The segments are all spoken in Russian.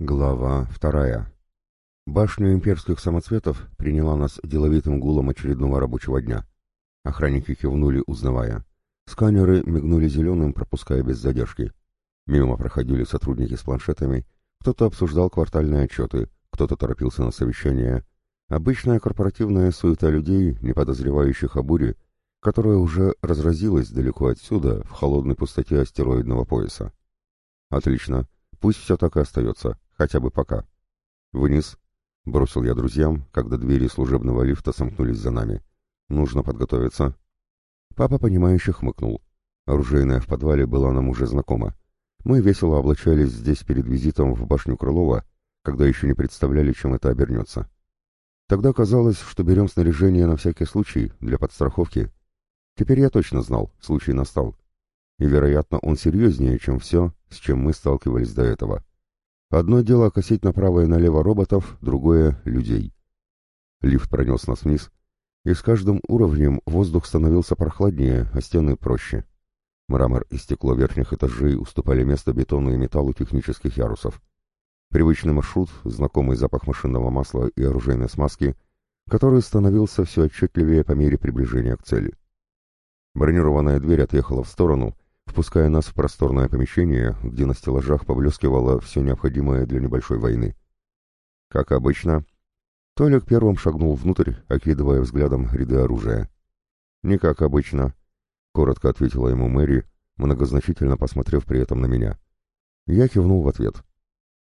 Глава вторая. Башня имперских самоцветов приняла нас деловитым гулом очередного рабочего дня. Охранники кивнули, узнавая. Сканеры мигнули зеленым, пропуская без задержки. Мимо проходили сотрудники с планшетами, кто-то обсуждал квартальные отчеты, кто-то торопился на совещание. Обычная корпоративная суета людей, не подозревающих о буре, которая уже разразилась далеко отсюда, в холодной пустоте астероидного пояса. Отлично, пусть все так и остается. Хотя бы пока. Вниз. Бросил я друзьям, когда двери служебного лифта сомкнулись за нами. Нужно подготовиться. Папа, понимающе хмыкнул. Оружейная в подвале была нам уже знакома. Мы весело облачались здесь перед визитом в башню Крылова, когда еще не представляли, чем это обернется. Тогда казалось, что берем снаряжение на всякий случай, для подстраховки. Теперь я точно знал, случай настал. И, вероятно, он серьезнее, чем все, с чем мы сталкивались до этого. Одно дело косить направо и налево роботов, другое — людей. Лифт пронес нас вниз, и с каждым уровнем воздух становился прохладнее, а стены проще. Мрамор и стекло верхних этажей уступали место бетону и металлу технических ярусов. Привычный маршрут, знакомый запах машинного масла и оружейной смазки, который становился все отчетливее по мере приближения к цели. Бронированная дверь отъехала в сторону, впуская нас в просторное помещение, где на стеллажах поблескивало все необходимое для небольшой войны. Как обычно, Толик первым шагнул внутрь, окидывая взглядом ряды оружия. «Не как обычно», — коротко ответила ему Мэри, многозначительно посмотрев при этом на меня. Я кивнул в ответ.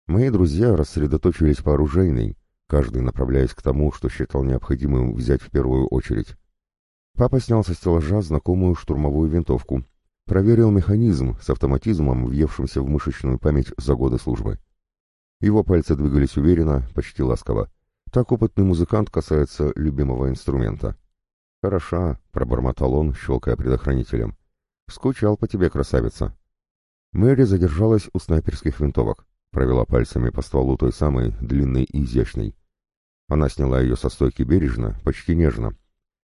Мои друзья рассредоточились по оружейной, каждый направляясь к тому, что считал необходимым взять в первую очередь. Папа снял со стеллажа знакомую штурмовую винтовку, Проверил механизм с автоматизмом, въевшимся в мышечную память за годы службы. Его пальцы двигались уверенно, почти ласково. Так опытный музыкант касается любимого инструмента. «Хороша», — пробормотал он, щелкая предохранителем. «Скучал по тебе, красавица». Мэри задержалась у снайперских винтовок, провела пальцами по стволу той самой, длинной и изящной. Она сняла ее со стойки бережно, почти нежно,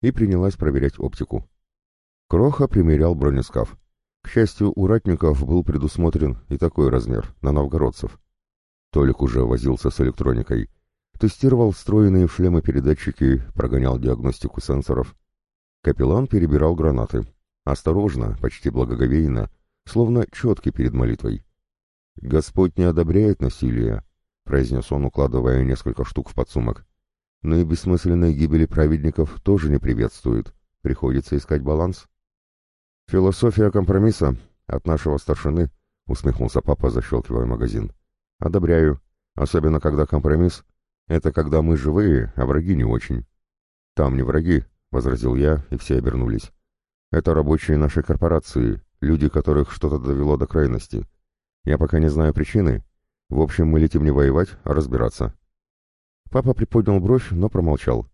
и принялась проверять оптику. Кроха примерял бронескаф. К счастью, у ратников был предусмотрен и такой размер, на новгородцев. Толик уже возился с электроникой, тестировал встроенные в шлемы передатчики, прогонял диагностику сенсоров. Капеллан перебирал гранаты. Осторожно, почти благоговейно, словно четки перед молитвой. «Господь не одобряет насилие», — произнес он, укладывая несколько штук в подсумок. «Но и бессмысленной гибели праведников тоже не приветствует. Приходится искать баланс». «Философия компромисса от нашего старшины», — усмехнулся папа, защелкивая магазин. «Одобряю, особенно когда компромисс — это когда мы живые, а враги не очень». «Там не враги», — возразил я, и все обернулись. «Это рабочие нашей корпорации, люди, которых что-то довело до крайности. Я пока не знаю причины. В общем, мы летим не воевать, а разбираться». Папа приподнял бровь, но промолчал.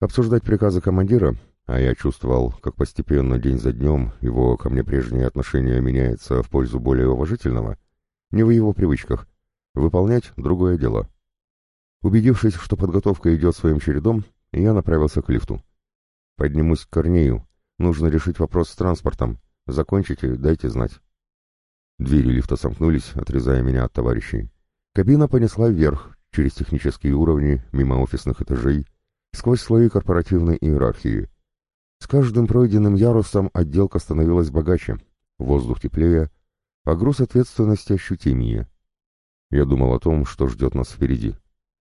Обсуждать приказы командира а я чувствовал, как постепенно, день за днем, его ко мне прежнее отношение меняется в пользу более уважительного, не в его привычках. Выполнять — другое дело. Убедившись, что подготовка идет своим чередом, я направился к лифту. Поднимусь к Корнею. Нужно решить вопрос с транспортом. Закончите, дайте знать. Двери лифта сомкнулись, отрезая меня от товарищей. Кабина понесла вверх, через технические уровни, мимо офисных этажей, сквозь слои корпоративной иерархии — с каждым пройденным ярусом отделка становилась богаче, воздух теплее, а груз ответственности ощутимее. Я думал о том, что ждет нас впереди.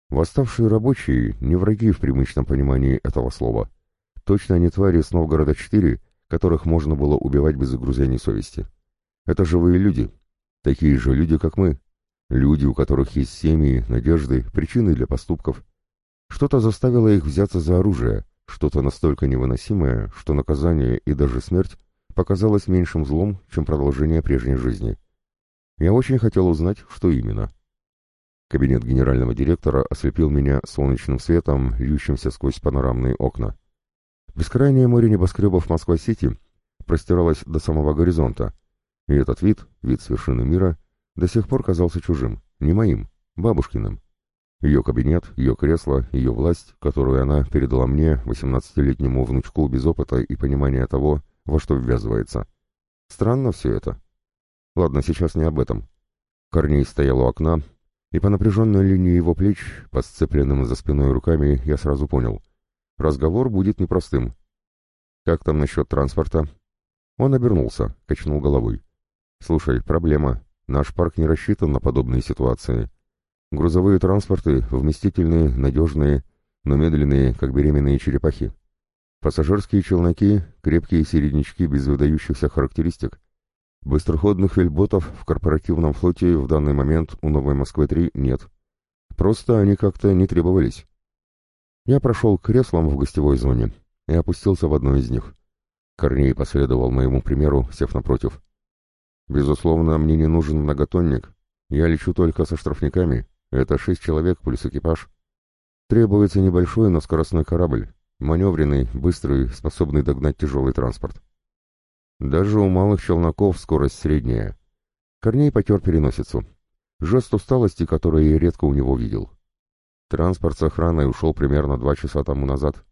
Восставшие рабочие — не враги в привычном понимании этого слова. Точно не твари с Новгорода-4, которых можно было убивать без загрузения совести. Это живые люди, такие же люди, как мы. Люди, у которых есть семьи, надежды, причины для поступков. Что-то заставило их взяться за оружие — что-то настолько невыносимое, что наказание и даже смерть показалось меньшим злом, чем продолжение прежней жизни. Я очень хотел узнать, что именно. Кабинет генерального директора ослепил меня солнечным светом, льющимся сквозь панорамные окна. Бескрайнее море небоскребов Москва-Сити простиралось до самого горизонта, и этот вид, вид с вершины мира, до сих пор казался чужим, не моим, бабушкиным. Ее кабинет, ее кресло, ее власть, которую она передала мне, восемнадцатилетнему внучку без опыта и понимания того, во что ввязывается. Странно все это. Ладно, сейчас не об этом. Корней стоял у окна, И по напряженной линии его плеч, по сцепленным за спиной руками, я сразу понял. Разговор будет непростым. «Как там насчет транспорта?» Он обернулся, качнул головой. «Слушай, проблема. Наш парк не рассчитан на подобные ситуации. Грузовые транспорты вместительные, надежные, но медленные, как беременные черепахи. Пассажирские челноки — крепкие середнячки без выдающихся характеристик. Быстроходных фельботов в корпоративном флоте в данный момент у Новой Москвы-3 нет. Просто они как-то не требовались. Я прошел к креслам в гостевой зоне и опустился в одно из них. Корней последовал моему примеру, сев напротив. «Безусловно, мне не нужен многотонник. Я лечу только со штрафниками. Это шесть человек плюс экипаж. Требуется небольшой, но скоростной корабль. Маневренный, быстрый, способный догнать тяжелый транспорт. Даже у малых челноков скорость средняя. Корней потер переносицу. Жест усталости, который я редко у него видел. Транспорт с охраной ушел примерно два часа тому назад.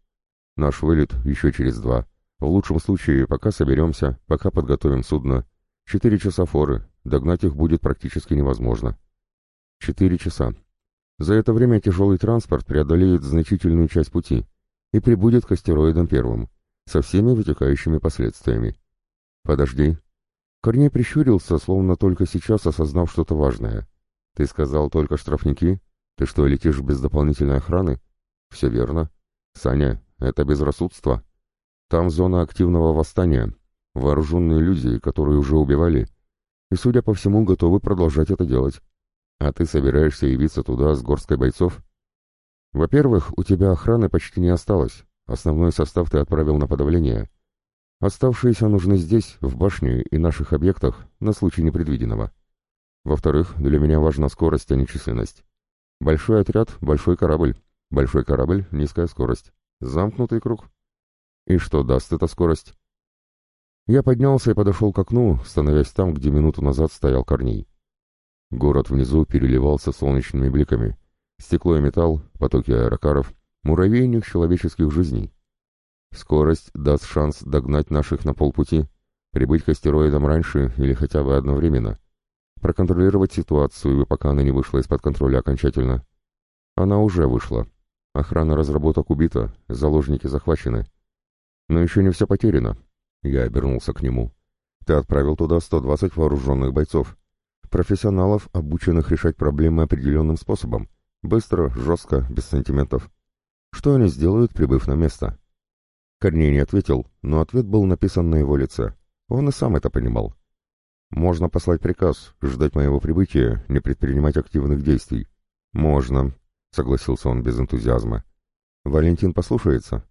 Наш вылет еще через два. В лучшем случае, пока соберемся, пока подготовим судно. Четыре часа форы, догнать их будет практически невозможно. Четыре часа. За это время тяжелый транспорт преодолеет значительную часть пути и прибудет к астероидам первым, со всеми вытекающими последствиями. Подожди. Корней прищурился, словно только сейчас осознав что-то важное. Ты сказал только штрафники? Ты что, летишь без дополнительной охраны? Все верно. Саня, это безрассудство. Там зона активного восстания, вооруженные люди, которые уже убивали, и, судя по всему, готовы продолжать это делать. А ты собираешься явиться туда с горсткой бойцов? Во-первых, у тебя охраны почти не осталось. Основной состав ты отправил на подавление. Оставшиеся нужны здесь, в башне и наших объектах, на случай непредвиденного. Во-вторых, для меня важна скорость, а не численность. Большой отряд — большой корабль. Большой корабль — низкая скорость. Замкнутый круг. И что даст эта скорость? Я поднялся и подошел к окну, становясь там, где минуту назад стоял Корней. Город внизу переливался солнечными бликами. Стекло и металл, потоки аэрокаров, муравейник человеческих жизней. Скорость даст шанс догнать наших на полпути, прибыть к астероидам раньше или хотя бы одновременно, проконтролировать ситуацию, пока она не вышла из-под контроля окончательно. Она уже вышла. Охрана разработок убита, заложники захвачены. Но еще не все потеряно. Я обернулся к нему. Ты отправил туда 120 вооруженных бойцов. Профессионалов, обученных решать проблемы определенным способом. Быстро, жестко, без сантиментов. Что они сделают, прибыв на место? Корней не ответил, но ответ был написан на его лице. Он и сам это понимал. «Можно послать приказ, ждать моего прибытия, не предпринимать активных действий». «Можно», — согласился он без энтузиазма. «Валентин послушается?»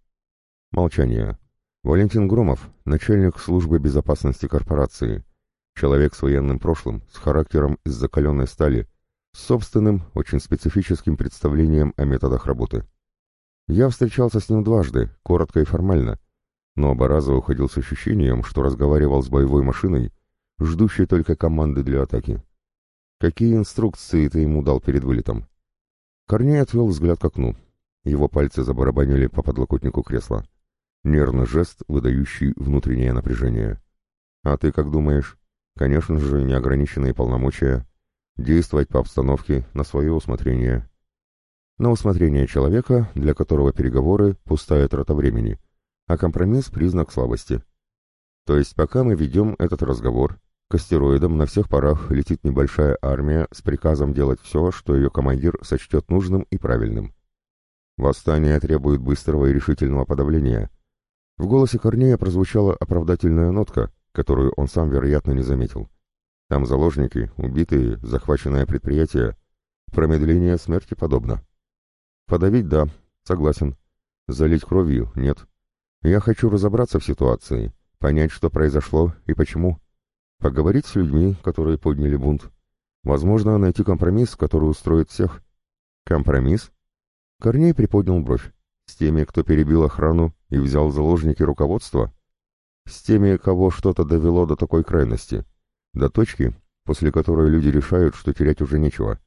Молчание. Валентин Громов, начальник службы безопасности корпорации. Человек с военным прошлым, с характером из закаленной стали, с собственным, очень специфическим представлением о методах работы. Я встречался с ним дважды, коротко и формально, но оба раза уходил с ощущением, что разговаривал с боевой машиной, ждущей только команды для атаки. Какие инструкции ты ему дал перед вылетом? Корней отвел взгляд к окну. Его пальцы забарабанили по подлокотнику кресла. Нервный жест, выдающий внутреннее напряжение. А ты как думаешь? Конечно же, неограниченные полномочия. Действовать по обстановке, на свое усмотрение. На усмотрение человека, для которого переговоры — пустая трата времени, а компромисс — признак слабости. То есть пока мы ведем этот разговор, к астероидам на всех парах летит небольшая армия с приказом делать все, что ее командир сочтет нужным и правильным. Восстание требует быстрого и решительного подавления, в голосе Корнея прозвучала оправдательная нотка, которую он сам, вероятно, не заметил. Там заложники, убитые, захваченное предприятие. Промедление смерти подобно. Подавить — да, согласен. Залить кровью — нет. Я хочу разобраться в ситуации, понять, что произошло и почему. Поговорить с людьми, которые подняли бунт. Возможно, найти компромисс, который устроит всех. Компромисс? Корней приподнял бровь. С теми, кто перебил охрану и взял заложники руководства? С теми, кого что-то довело до такой крайности? До точки, после которой люди решают, что терять уже нечего.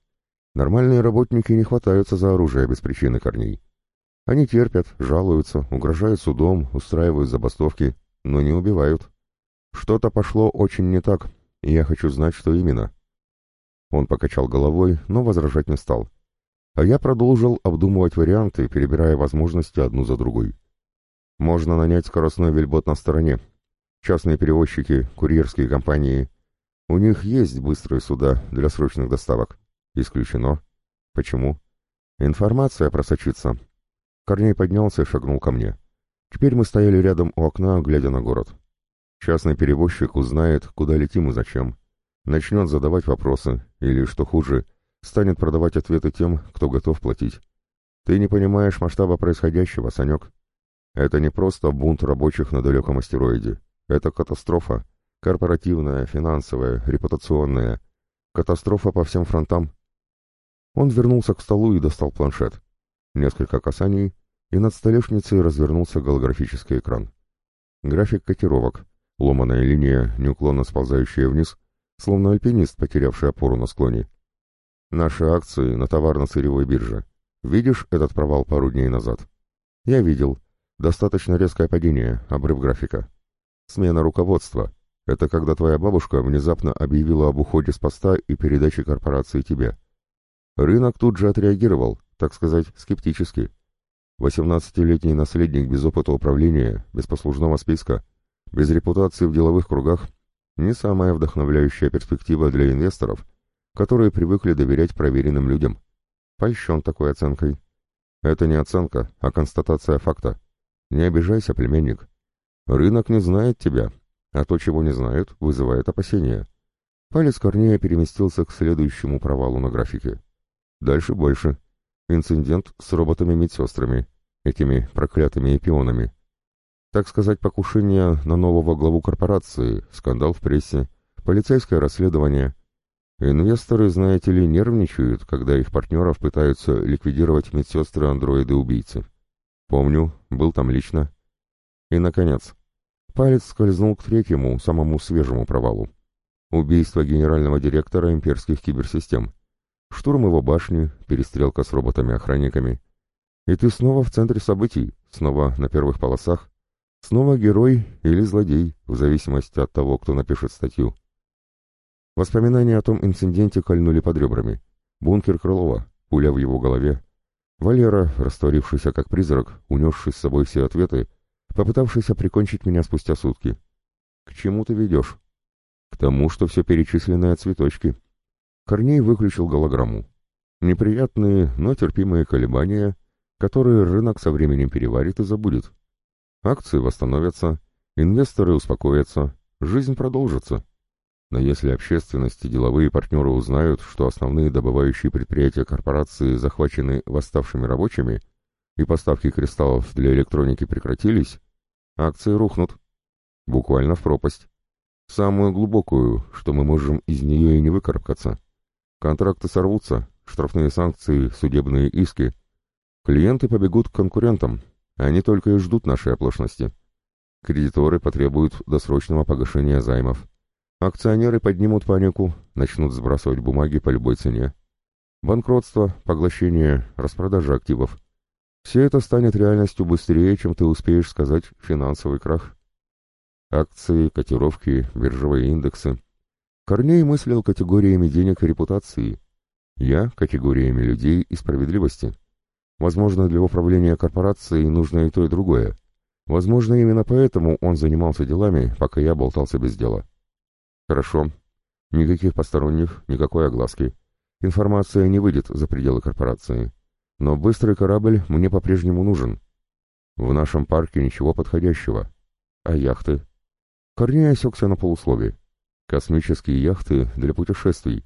Нормальные работники не хватаются за оружие без причины корней. Они терпят, жалуются, угрожают судом, устраивают забастовки, но не убивают. Что-то пошло очень не так, и я хочу знать, что именно. Он покачал головой, но возражать не стал. А я продолжил обдумывать варианты, перебирая возможности одну за другой. Можно нанять скоростной вельбот на стороне. Частные перевозчики, курьерские компании. У них есть быстрые суда для срочных доставок. Исключено. Почему? Информация просочится. Корней поднялся и шагнул ко мне. Теперь мы стояли рядом у окна, глядя на город. Частный перевозчик узнает, куда летим и зачем. Начнет задавать вопросы, или, что хуже, станет продавать ответы тем, кто готов платить. Ты не понимаешь масштаба происходящего, Санек. Это не просто бунт рабочих на далеком астероиде. Это катастрофа. Корпоративная, финансовая, репутационная. Катастрофа по всем фронтам. Он вернулся к столу и достал планшет. Несколько касаний, и над столешницей развернулся голографический экран. График котировок, ломаная линия, неуклонно сползающая вниз, словно альпинист, потерявший опору на склоне. Наши акции на товарно-сырьевой бирже. Видишь этот провал пару дней назад? Я видел. Достаточно резкое падение, обрыв графика. Смена руководства. Это когда твоя бабушка внезапно объявила об уходе с поста и передаче корпорации тебе. Рынок тут же отреагировал, так сказать, скептически. Восемнадцатилетний наследник без опыта управления, без послужного списка, без репутации в деловых кругах — не самая вдохновляющая перспектива для инвесторов, которые привыкли доверять проверенным людям. Польщен такой оценкой. Это не оценка, а констатация факта. Не обижайся, племянник. Рынок не знает тебя, а то, чего не знают, вызывает опасения. Палец Корнея переместился к следующему провалу на графике. Дальше больше — Инцидент с роботами-медсестрами, этими проклятыми пионами. Так сказать, покушение на нового главу корпорации, скандал в прессе, полицейское расследование. Инвесторы, знаете ли, нервничают, когда их партнеров пытаются ликвидировать медсестры-андроиды-убийцы. Помню, был там лично. И, наконец, палец скользнул к третьему, самому свежему провалу. Убийство генерального директора имперских киберсистем. Штурм его башни, перестрелка с роботами-охранниками. И ты снова в центре событий, снова на первых полосах, снова герой или злодей, в зависимости от того, кто напишет статью. Воспоминания о том инциденте кольнули под ребрами. Бункер Крылова, пуля в его голове. Валера, растворившийся как призрак, унесший с собой все ответы, попытавшийся прикончить меня спустя сутки. К чему ты ведешь? К тому, что все перечисленные цветочки — Корней выключил голограмму. Неприятные, но терпимые колебания, которые рынок со временем переварит и забудет. Акции восстановятся, инвесторы успокоятся, жизнь продолжится. Но если общественность и деловые партнеры узнают, что основные добывающие предприятия корпорации захвачены восставшими рабочими, и поставки кристаллов для электроники прекратились, акции рухнут. Буквально в пропасть. Самую глубокую, что мы можем из нее и не выкарабкаться. Контракты сорвутся, штрафные санкции, судебные иски. Клиенты побегут к конкурентам, они только и ждут нашей оплошности. Кредиторы потребуют досрочного погашения займов. Акционеры поднимут панику, начнут сбрасывать бумаги по любой цене. Банкротство, поглощение, распродажа активов. Все это станет реальностью быстрее, чем ты успеешь сказать финансовый крах. Акции, котировки, биржевые индексы. Корней мыслил категориями денег и репутации. Я — категориями людей и справедливости. Возможно, для управления корпорацией нужно и то, и другое. Возможно, именно поэтому он занимался делами, пока я болтался без дела. Хорошо. Никаких посторонних, никакой огласки. Информация не выйдет за пределы корпорации. Но быстрый корабль мне по-прежнему нужен. В нашем парке ничего подходящего. А яхты? Корней осекся на полусловие. Космические яхты для путешествий.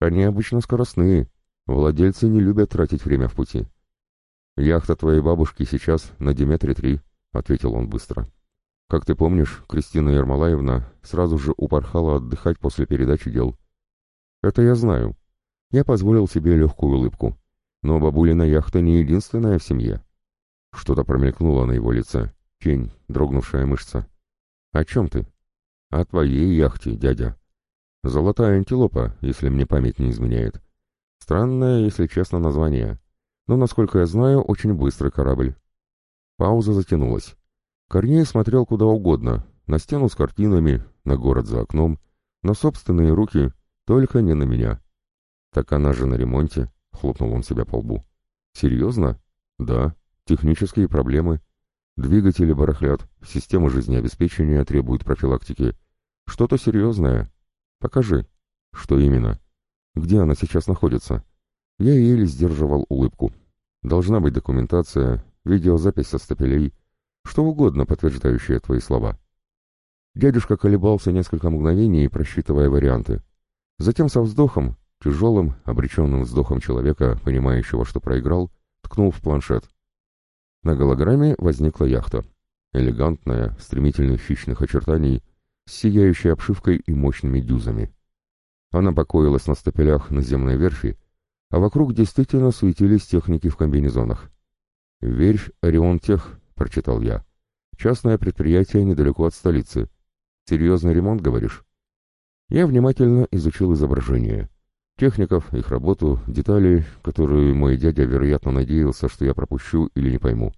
Они обычно скоростные. Владельцы не любят тратить время в пути. «Яхта твоей бабушки сейчас на Диметре-3», — ответил он быстро. «Как ты помнишь, Кристина Ермолаевна сразу же упорхала отдыхать после передачи дел». «Это я знаю. Я позволил себе легкую улыбку. Но бабулина яхта не единственная в семье». Что-то промелькнуло на его лице. Тень, дрогнувшая мышца. «О чем ты?» «О твоей яхте, дядя. Золотая антилопа, если мне память не изменяет. Странное, если честно, название. Но, насколько я знаю, очень быстрый корабль». Пауза затянулась. Корней смотрел куда угодно, на стену с картинами, на город за окном, на собственные руки, только не на меня. Так она же на ремонте, хлопнул он себя по лбу. Серьезно? Да. Технические проблемы. Двигатели барахлят, система жизнеобеспечения требует профилактики. Что-то серьезное. Покажи. Что именно? Где она сейчас находится? Я еле сдерживал улыбку. Должна быть документация, видеозапись со стапелей, что угодно, подтверждающее твои слова. Дядюшка колебался несколько мгновений, просчитывая варианты. Затем со вздохом, тяжелым, обреченным вздохом человека, понимающего, что проиграл, ткнул в планшет. На голограмме возникла яхта. Элегантная, стремительных хищных очертаний, с сияющей обшивкой и мощными дюзами. Она покоилась на стапелях наземной верфи, а вокруг действительно суетились техники в комбинезонах. «Верфь Орион Тех», — прочитал я. «Частное предприятие недалеко от столицы. Серьезный ремонт, говоришь? Я внимательно изучил изображение. Техников, их работу, детали, которые мой дядя, вероятно, надеялся, что я пропущу или не пойму.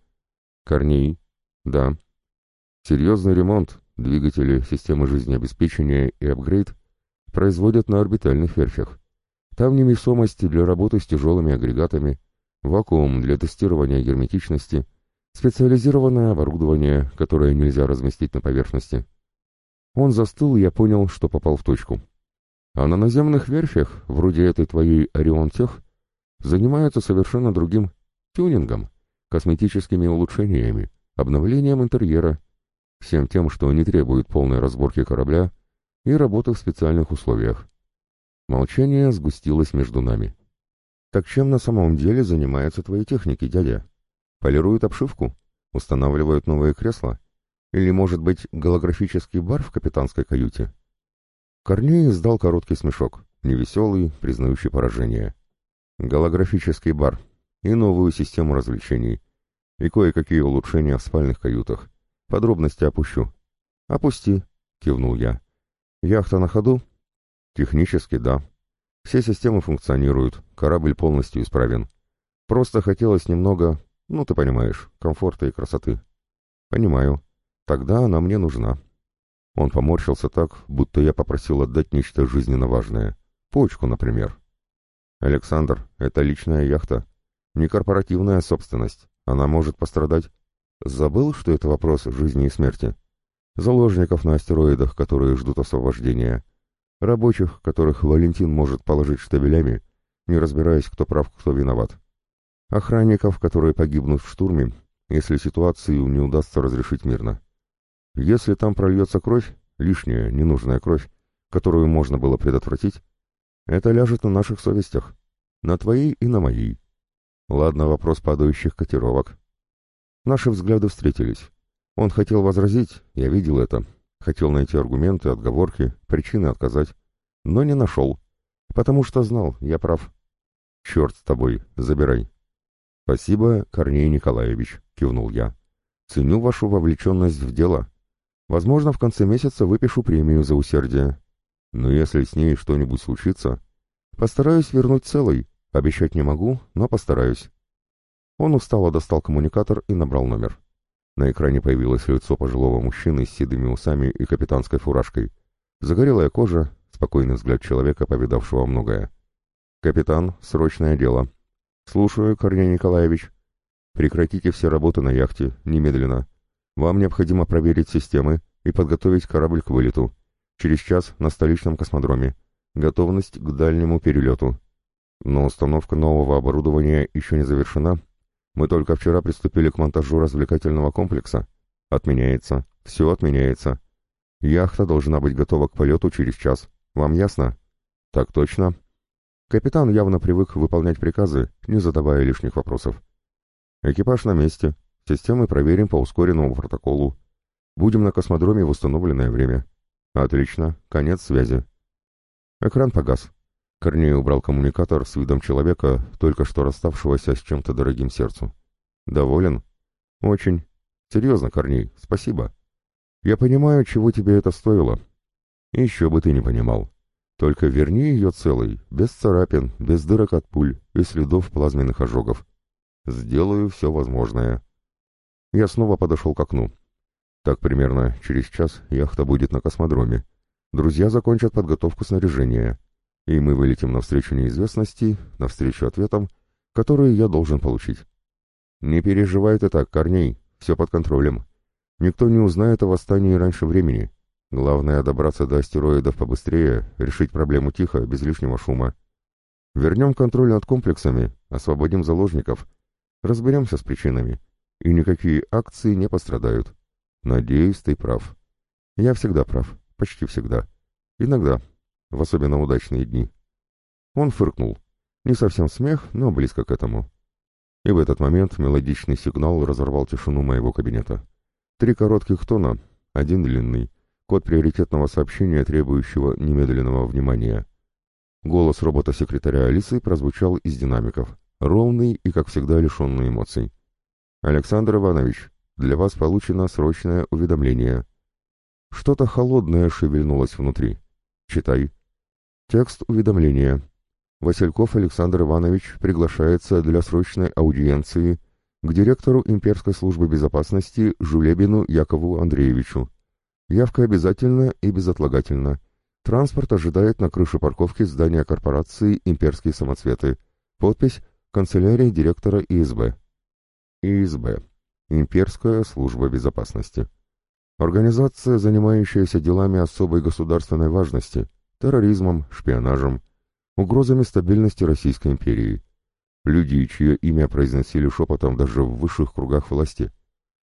Корней? Да. Серьезный ремонт, двигатели, системы жизнеобеспечения и апгрейд производят на орбитальных верфях. Там невесомость для работы с тяжелыми агрегатами, вакуум для тестирования герметичности, специализированное оборудование, которое нельзя разместить на поверхности. Он застыл, и я понял, что попал в точку. А на наземных верфях, вроде этой твоей Орион Тех, занимаются совершенно другим тюнингом, косметическими улучшениями, обновлением интерьера, всем тем, что не требует полной разборки корабля и работы в специальных условиях. Молчание сгустилось между нами. «Так чем на самом деле занимаются твои техники, дядя? Полируют обшивку? Устанавливают новые кресла? Или, может быть, голографический бар в капитанской каюте? Корней издал короткий смешок, невеселый, признающий поражение. Голографический бар и новую систему развлечений. И кое-какие улучшения в спальных каютах. Подробности опущу. «Опусти», — кивнул я. «Яхта на ходу?» «Технически, да. Все системы функционируют, корабль полностью исправен. Просто хотелось немного, ну ты понимаешь, комфорта и красоты». «Понимаю. Тогда она мне нужна. Он поморщился так, будто я попросил отдать нечто жизненно важное. Почку, например. Александр, это личная яхта. Не корпоративная собственность. Она может пострадать. Забыл, что это вопрос жизни и смерти? Заложников на астероидах, которые ждут освобождения. Рабочих, которых Валентин может положить штабелями, не разбираясь, кто прав, кто виноват. Охранников, которые погибнут в штурме, если ситуацию не удастся разрешить мирно. Если там прольется кровь, лишняя, ненужная кровь, которую можно было предотвратить, это ляжет на наших совестях, на твоей и на моей. Ладно, вопрос падающих котировок. Наши взгляды встретились. Он хотел возразить, я видел это, хотел найти аргументы, отговорки, причины отказать, но не нашел, потому что знал, я прав. Черт с тобой, забирай. Спасибо, Корней Николаевич, кивнул я. Ценю вашу вовлеченность в дело. Возможно, в конце месяца выпишу премию за усердие. Но если с ней что-нибудь случится, постараюсь вернуть целый. Обещать не могу, но постараюсь. Он устало достал коммуникатор и набрал номер. На экране появилось лицо пожилого мужчины с седыми усами и капитанской фуражкой. Загорелая кожа, спокойный взгляд человека, повидавшего многое. «Капитан, срочное дело». «Слушаю, Корней Николаевич». «Прекратите все работы на яхте, немедленно. Вам необходимо проверить системы и подготовить корабль к вылету. Через час на столичном космодроме. Готовность к дальнему перелету. Но установка нового оборудования еще не завершена. Мы только вчера приступили к монтажу развлекательного комплекса. Отменяется. Все отменяется. Яхта должна быть готова к полету через час. Вам ясно? Так точно. Капитан явно привык выполнять приказы, не задавая лишних вопросов. Экипаж на месте. Системы проверим по ускоренному протоколу. Будем на космодроме в установленное время. Отлично. Конец связи. Экран погас. Корней убрал коммуникатор с видом человека, только что расставшегося с чем-то дорогим сердцу. Доволен? Очень. Серьезно, Корней, спасибо. Я понимаю, чего тебе это стоило. Еще бы ты не понимал. Только верни ее целой, без царапин, без дырок от пуль и следов плазменных ожогов. Сделаю все возможное. Я снова подошел к окну. Так примерно через час яхта будет на космодроме. Друзья закончат подготовку снаряжения. и мы вылетим навстречу неизвестности, навстречу ответам, которые я должен получить. Не переживай ты так, Корней, все под контролем. Никто не узнает о восстании раньше времени. Главное — добраться до астероидов побыстрее, решить проблему тихо, без лишнего шума. Вернем контроль над комплексами, освободим заложников, разберемся с причинами, и никакие акции не пострадают. Надеюсь, ты прав. Я всегда прав, почти всегда. Иногда, в особенно удачные дни. Он фыркнул. Не совсем смех, но близко к этому. И в этот момент мелодичный сигнал разорвал тишину моего кабинета. Три коротких тона, один длинный, код приоритетного сообщения, требующего немедленного внимания. Голос робота-секретаря Алисы прозвучал из динамиков, ровный и, как всегда, лишенный эмоций. «Александр Иванович, для вас получено срочное уведомление». Что-то холодное шевельнулось внутри. «Читай». Текст уведомления. Васильков Александр Иванович приглашается для срочной аудиенции к директору Имперской службы безопасности Жулебину Якову Андреевичу. Явка обязательна и безотлагательна. Транспорт ожидает на крыше парковки здания корпорации «Имперские самоцветы». Подпись «Канцелярия директора ИСБ». ИСБ. Имперская служба безопасности. Организация, занимающаяся делами особой государственной важности, терроризмом, шпионажем, угрозами стабильности Российской империи. Люди, чье имя произносили шепотом даже в высших кругах власти.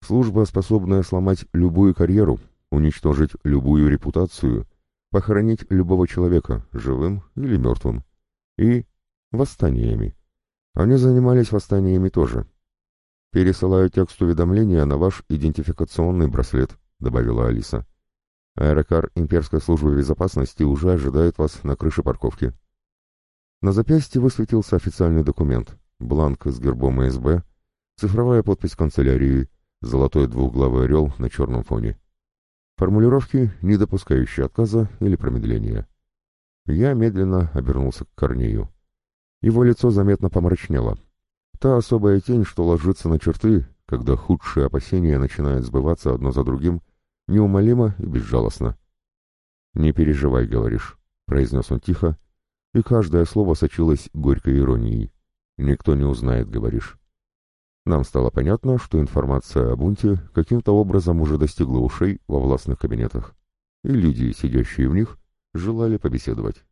Служба, способная сломать любую карьеру, уничтожить любую репутацию, похоронить любого человека, живым или мертвым. И восстаниями. Они занимались восстаниями тоже. «Пересылаю текст уведомления на ваш идентификационный браслет», — добавила Алиса. «Аэрокар Имперской службы безопасности уже ожидает вас на крыше парковки». На запястье высветился официальный документ, бланк с гербом СБ, цифровая подпись канцелярии, золотой двухглавый орел на черном фоне. Формулировки, не допускающие отказа или промедления. Я медленно обернулся к Корнею. Его лицо заметно помрачнело. Та особая тень, что ложится на черты, когда худшие опасения начинают сбываться одно за другим, неумолимо и безжалостно. «Не переживай, — говоришь», — произнес он тихо, — и каждое слово сочилось горькой иронией. «Никто не узнает», — говоришь. Нам стало понятно, что информация о бунте каким-то образом уже достигла ушей во властных кабинетах, и люди, сидящие в них, желали побеседовать.